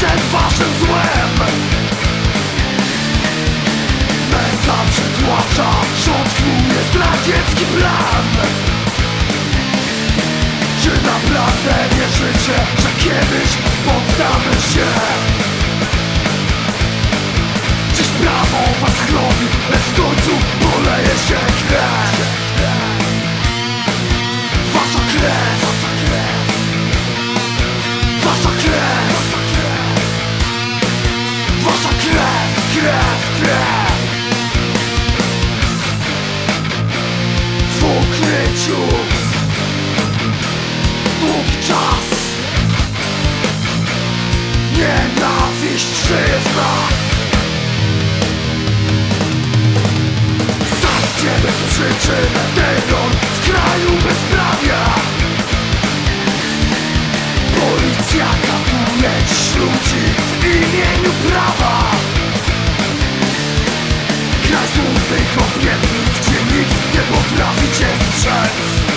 przed waszym złem. Męca przytłacza, rządku jest radziecki plan. Czy naprawdę wierzycie, że kiedyś poddamy się? Dziś prawo was chroni, lecz w końcu poleje się krew? Wasza krew Wasza krew Wasza krew. Ukryciu Długi czas. Nienawiść żyje w nas Zawsze bez przyczyn Terror w kraju bezprawia. Policja katuje dziś ludzi w imieniu prawa. Kraj smutnych obietnic, potrafi cię strzec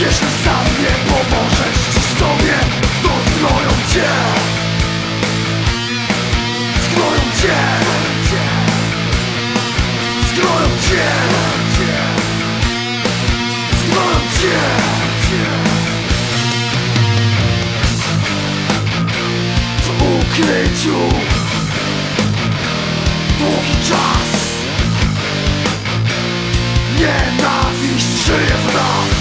Jeśli sam nie pomożesz sobie, to zgnoją cię. Zgnoją cię. Zgnoją cię. Cię. W ukryciu. Długi czas Nienawiść żyje w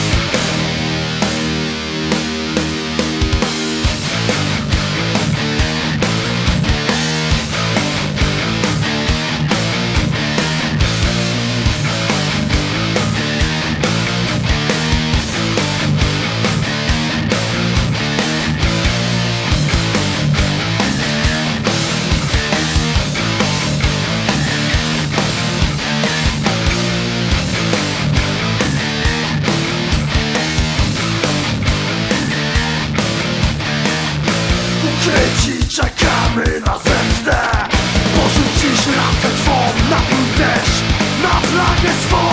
mój deszcz Na flagę swą.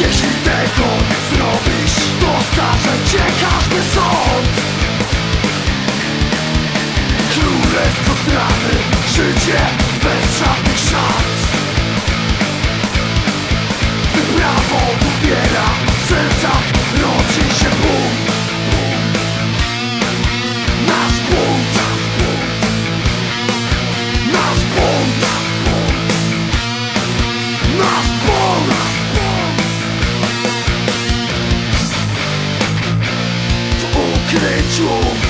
Jeśli tego nie zrobisz To skaże cię każdy sąd. Królestwo strany Życie control